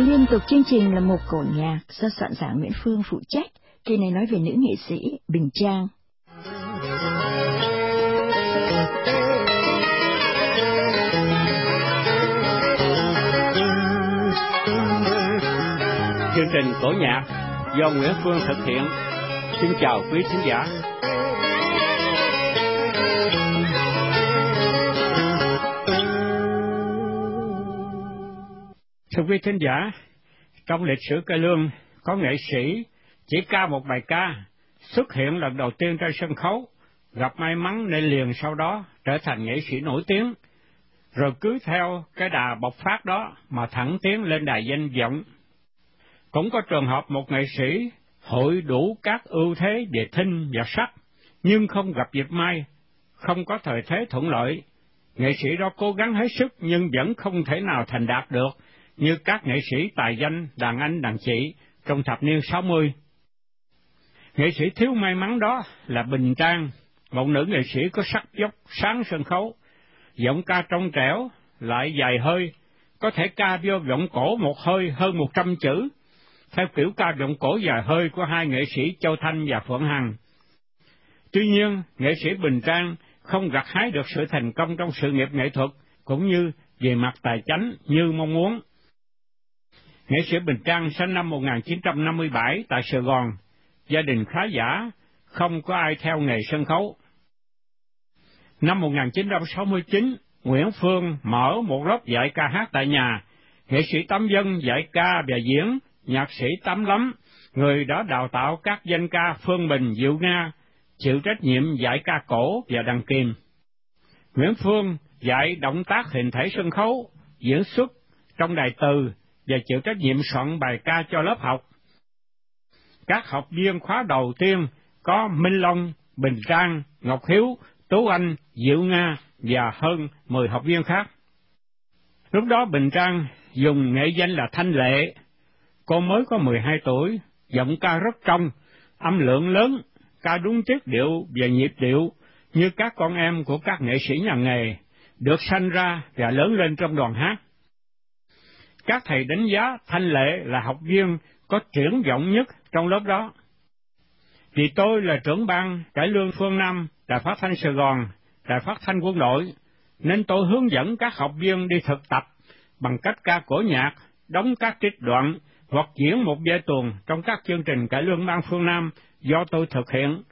Liên tục chương trình là một cổ nhạc do soạn giả Nguyễn Phương phụ trách, kỳ này nói về nữ nghệ sĩ Bình Trang. Chương trình cổ nhạc do Nguyễn Phương thực hiện. Xin chào quý khán giả. Thưa quý thính giả, trong lịch sử cải lương có nghệ sĩ chỉ ca một bài ca xuất hiện lần đầu tiên trên sân khấu, gặp may mắn nên liền sau đó trở thành nghệ sĩ nổi tiếng, rồi cứ theo cái đà bộc phát đó mà thẳng tiến lên đài danh vọng. Cũng có trường hợp một nghệ sĩ hội đủ các ưu thế về thinh và sắc, nhưng không gặp dịp may, không có thời thế thuận lợi. Nghệ sĩ đó cố gắng hết sức nhưng vẫn không thể nào thành đạt được như các nghệ sĩ tài danh đàn anh đàn chị trong thập niên 60. Nghệ sĩ thiếu may mắn đó là Bình Trang, một nữ nghệ sĩ có sắc dốc sáng sân khấu, giọng ca trong trẻo, lại dài hơi, có thể ca vô giọng cổ một hơi hơn một trăm chữ, theo kiểu ca giọng cổ dài hơi của hai nghệ sĩ Châu Thanh và Phượng Hằng. Tuy nhiên, nghệ sĩ Bình Trang không gặt hái được sự thành công trong sự nghiệp nghệ thuật, cũng như về mặt tài chánh như mong muốn. Nghệ sĩ Bình Trang sinh năm 1957 tại Sài Gòn, gia đình khá giả, không có ai theo nghề sân khấu. Năm 1969, Nguyễn Phương mở một lớp dạy ca hát tại nhà, nghệ sĩ tấm dân dạy ca và diễn, nhạc sĩ tấm lắm, người đã đào tạo các danh ca Phương Bình, Diệu Nga, chịu trách nhiệm dạy ca cổ và đàn kim. Nguyễn Phương dạy động tác hình thể sân khấu, diễn xuất trong đài từ và chịu trách nhiệm soạn bài ca cho lớp học. Các học viên khóa đầu tiên có Minh Long, Bình Trang, Ngọc Hiếu, Tú Anh, Diệu Nga và hơn 10 học viên khác. Lúc đó Bình Trang dùng nghệ danh là Thanh Lệ. Cô mới có 12 tuổi, giọng ca rất trong, âm lượng lớn, ca đúng chất điệu và nhịp điệu như các con em của các nghệ sĩ nhà nghề, được sanh ra và lớn lên trong đoàn hát các thầy đánh giá Thanh Lệ là học viên có triển vọng nhất trong lớp đó. Vì tôi là trưởng ban cải lương phương Nam, Đài Phát Thanh Sài Gòn, Đài Phát Thanh Quân đội, nên tôi hướng dẫn các học viên đi thực tập bằng cách ca cổ nhạc, đóng các trích đoạn hoặc diễn một giai tuồng trong các chương trình cải lương ban phương Nam do tôi thực hiện.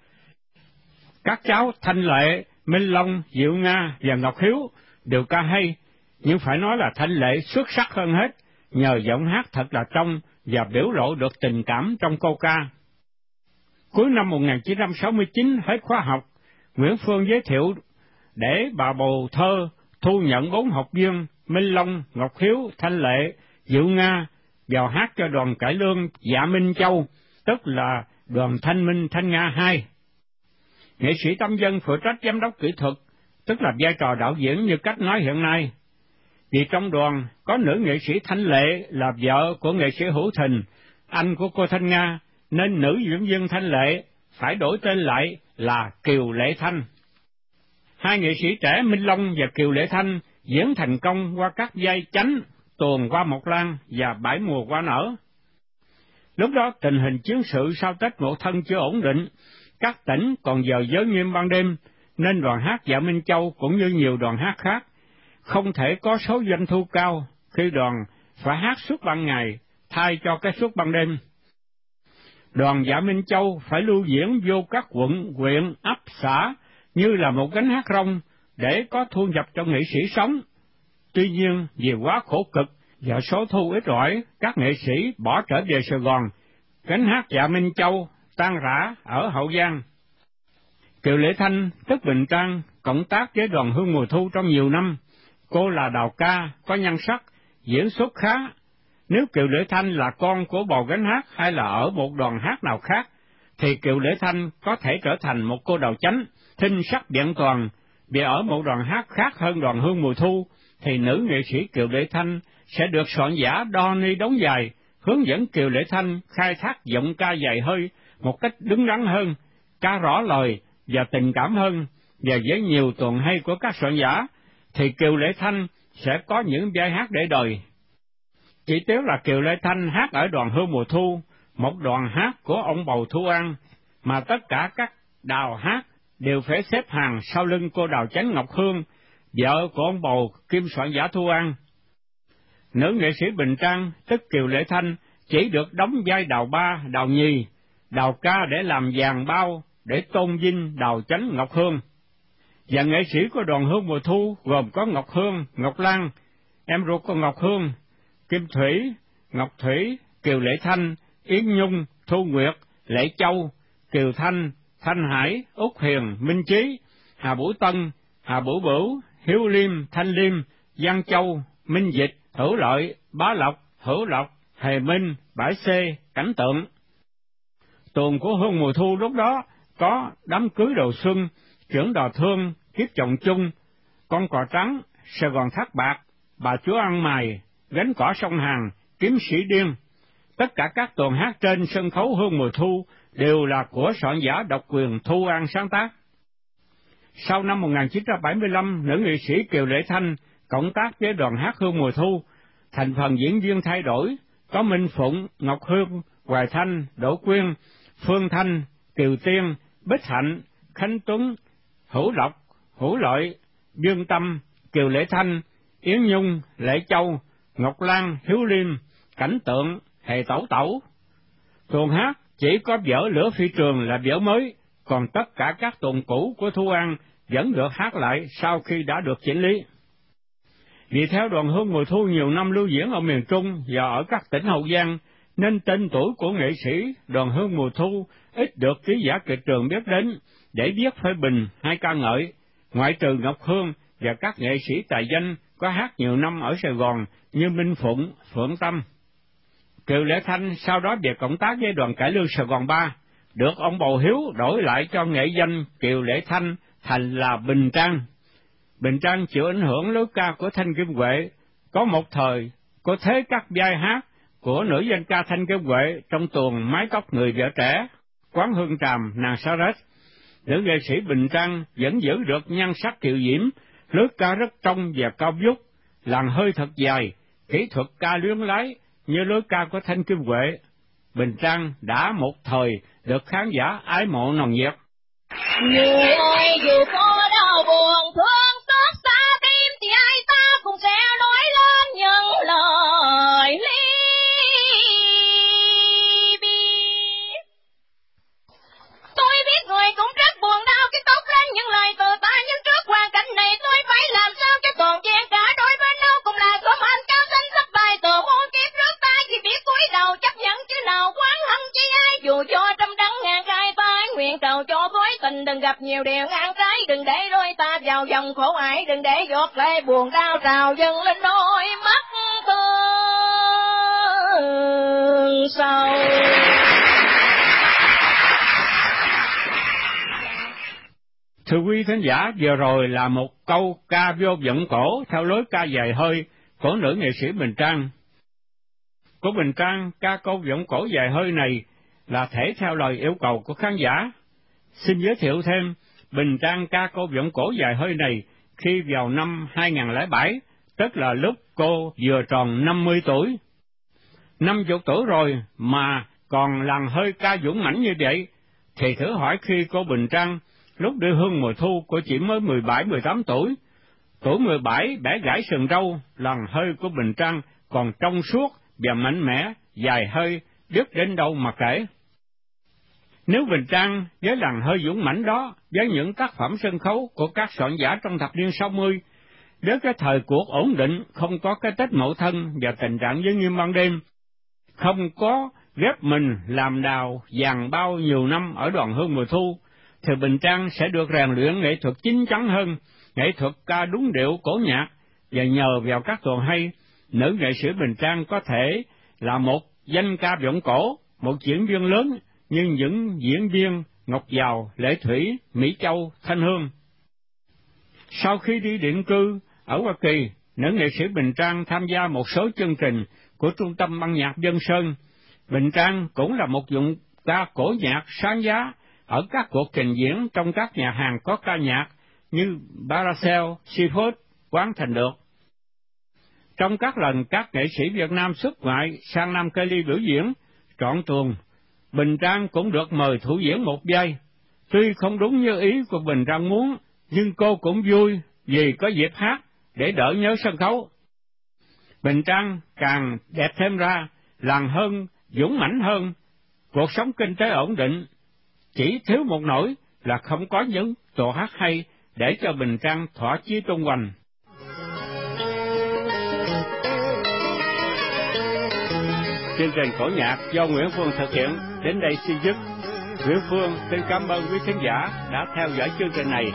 Các cháu Thanh Lệ, Minh Long, Diệu Nga và Ngọc Hiếu đều ca hay, nhưng phải nói là Thanh Lệ xuất sắc hơn hết, nhờ giọng hát thật là trong và biểu lộ được tình cảm trong câu ca. Cuối năm 1969 hết khóa học, Nguyễn Phương giới thiệu để bà bầu thơ thu nhận bốn học viên Minh Long, Ngọc Hiếu, Thanh Lệ, Diệu Nga vào hát cho đoàn cải lương Dạ Minh Châu, tức là đoàn Thanh Minh Thanh Nga 2. Nghệ sĩ tâm dân phụ trách giám đốc kỹ thuật, tức là vai trò đạo diễn như cách nói hiện nay, vì trong đoàn có nữ nghệ sĩ Thanh Lệ là vợ của nghệ sĩ Hữu Thình, anh của cô Thanh Nga, nên nữ diễn viên Thanh Lệ phải đổi tên lại là Kiều Lệ Thanh. Hai nghệ sĩ trẻ Minh Long và Kiều Lệ Thanh diễn thành công qua các vai chánh, tuồng qua Mộc Lan và bãi mùa qua nở. Lúc đó tình hình chiến sự sau Tết mộ Thân chưa ổn định, các tỉnh còn giờ giới nghiêm ban đêm, nên đoàn hát Dạ Minh Châu cũng như nhiều đoàn hát khác không thể có số doanh thu cao khi đoàn phải hát suốt ban ngày thay cho cái suốt ban đêm. Đoàn Dạ Minh Châu phải lưu diễn vô các quận, huyện, ấp, xã như là một gánh hát rong để có thu nhập cho nghệ sĩ sống. Tuy nhiên, vì quá khổ cực và số thu ít ỏi, các nghệ sĩ bỏ trở về Sài Gòn, gánh hát Dạ Minh Châu tan rã ở Hậu Giang. Kiều Lễ Thanh, tức Bình Trang, cộng tác với đoàn Hương Mùa Thu trong nhiều năm, Cô là đào ca, có nhân sắc, diễn xuất khá. Nếu Kiều Lễ Thanh là con của bò gánh hát hay là ở một đoàn hát nào khác, thì Kiều Lễ Thanh có thể trở thành một cô đào chánh, thinh sắc biện toàn, vì ở một đoàn hát khác hơn đoàn hương mùa thu, thì nữ nghệ sĩ Kiều Lễ Thanh sẽ được soạn giả đo ni đóng dài, hướng dẫn Kiều Lễ Thanh khai thác giọng ca dài hơi một cách đứng đắn hơn, ca rõ lời và tình cảm hơn, và với nhiều tuần hay của các soạn giả, thì Kiều Lễ Thanh sẽ có những vai hát để đời. chỉ tiếc là Kiều Lệ Thanh hát ở đoàn hương mùa thu, một đoàn hát của ông Bầu Thu An, mà tất cả các đào hát đều phải xếp hàng sau lưng cô đào chánh Ngọc Hương, vợ của ông Bầu Kim soạn giả Thu An. Nữ nghệ sĩ Bình Trang, tức Kiều Lệ Thanh, chỉ được đóng vai đào ba, đào nhì, đào ca để làm vàng bao, để tôn vinh đào chánh Ngọc Hương. Và nghệ sĩ của đoàn hương mùa thu gồm có Ngọc Hương, Ngọc Lan, em ruột của Ngọc Hương, Kim Thủy, Ngọc Thủy, Kiều Lệ Thanh, Yến Nhung, Thu Nguyệt, Lệ Châu, Kiều Thanh, Thanh Hải, Úc Hiền, Minh Chí, Hà Bửu Tân, Hà Bửu Bửu, Hiếu Liêm, Thanh Liêm, Giang Châu, Minh Dịch, Hữu Lợi, Bá Lộc, Hữu Lộc, Hề Minh, Bãi Xê, Cảnh Tượng. Tuần của hương mùa thu lúc đó có đám cưới đầu xuân, trưởng đò thương, kiếp chồng chung, con cò trắng, Sài Gòn thác bạc, bà chúa ăn mày, gánh cỏ sông hàng, kiếm sĩ điên. Tất cả các tuần hát trên sân khấu hương mùa thu đều là của soạn giả độc quyền Thu An sáng tác. Sau năm 1975, nữ nghệ sĩ Kiều Lệ Thanh cộng tác với đoàn hát hương mùa thu, thành phần diễn viên thay đổi, có Minh Phụng, Ngọc Hương, Hoài Thanh, Đỗ Quyên, Phương Thanh, Kiều Tiên, Bích Hạnh, Khánh Tuấn, Hữu Lộc, Hữu Lợi, Dương Tâm, Kiều Lễ Thanh, Yến Nhung, Lệ Châu, Ngọc Lan, Hiếu Liêm, Cảnh Tượng, Hề Tẩu Tẩu. Tuần hát chỉ có vở Lửa Phi Trường là vở mới, còn tất cả các tuần cũ của Thu An vẫn được hát lại sau khi đã được chỉnh lý. Vì theo đoàn hương mùa thu nhiều năm lưu diễn ở miền Trung và ở các tỉnh Hậu Giang, nên tên tuổi của nghệ sĩ đoàn hương mùa thu ít được ký giả kịch trường biết đến để viết phê bình hay ca ngợi, ngoại trừ Ngọc Hương và các nghệ sĩ tài danh có hát nhiều năm ở Sài Gòn như Minh Phụng, Phượng Tâm. Kiều Lễ Thanh sau đó về cộng tác với đoàn cải lương Sài Gòn 3, được ông Bầu Hiếu đổi lại cho nghệ danh Kiều Lễ Thanh thành là Bình Trang. Bình Trang chịu ảnh hưởng lối ca của Thanh Kim Huệ, có một thời có thế các vai hát của nữ danh ca Thanh Kim Huệ trong tuồng mái tóc người vợ trẻ, quán hương tràm nàng sa rết. Nữ nghệ sĩ Bình Trang vẫn giữ được nhan sắc kiều diễm, lối ca rất trong và cao vút, làn hơi thật dài, kỹ thuật ca luyến lái như lối ca của Thanh Kim Huệ. Bình Trang đã một thời được khán giả ái mộ nồng nhiệt. Người ơi dù có đau buồn thương dù cho trăm đắng ngàn khai ta nguyện cầu cho mối tình đừng gặp nhiều điều ngang trái đừng để đôi ta vào dòng khổ ải đừng để giọt lệ buồn đau trào dâng lên đôi mắt thương sâu Thưa quý thính giả, vừa rồi là một câu ca vô vận cổ theo lối ca dài hơi của nữ nghệ sĩ Bình Trang. Của Bình Trang, ca câu vận cổ dài hơi này là thể theo lời yêu cầu của khán giả. Xin giới thiệu thêm, Bình Trang ca cô vọng cổ dài hơi này khi vào năm 2007, tức là lúc cô vừa tròn 50 tuổi. 50 tuổi rồi mà còn làn hơi ca dũng mãnh như vậy, thì thử hỏi khi cô Bình Trang lúc đưa hương mùa thu cô chỉ mới 17-18 tuổi. Tuổi 17 bẻ gãy sừng râu, làn hơi của Bình Trang còn trong suốt và mạnh mẽ, dài hơi, biết đến đâu mà kể. Nếu Bình Trang với làn hơi dũng mãnh đó, với những tác phẩm sân khấu của các soạn giả trong thập niên 60, với cái thời cuộc ổn định, không có cái Tết mậu thân và tình trạng giới nghiêm ban đêm, không có ghép mình làm đào vàng bao nhiều năm ở đoàn hương mùa thu, thì Bình Trang sẽ được rèn luyện nghệ thuật chính chắn hơn, nghệ thuật ca đúng điệu cổ nhạc, và nhờ vào các tuần hay, nữ nghệ sĩ Bình Trang có thể là một danh ca vọng cổ, một diễn viên lớn như những diễn viên Ngọc Giàu, Lệ Thủy, Mỹ Châu, Thanh Hương. Sau khi đi định cư ở Hoa Kỳ, nữ nghệ sĩ Bình Trang tham gia một số chương trình của Trung tâm băng nhạc Dân Sơn. Bình Trang cũng là một dụng ca cổ nhạc sáng giá ở các cuộc trình diễn trong các nhà hàng có ca nhạc như Baracel, Seafood, Quán Thành Được. Trong các lần các nghệ sĩ Việt Nam xuất ngoại sang Nam Cali biểu diễn, trọn tuồng, Bình Trang cũng được mời thủ diễn một giây, Tuy không đúng như ý của Bình Trang muốn, nhưng cô cũng vui vì có dịp hát để đỡ nhớ sân khấu. Bình Trang càng đẹp thêm ra, làng hơn, dũng mãnh hơn, cuộc sống kinh tế ổn định, chỉ thiếu một nỗi là không có những tổ hát hay để cho Bình Trang thỏa chí tung hoành. Chương trình cổ nhạc do Nguyễn Phương thực hiện đến đây xin dứt. Nguyễn Phương xin cảm ơn quý khán giả đã theo dõi chương trình này.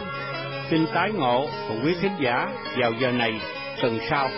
Xin tái ngộ cùng quý khán giả vào giờ này tuần sau.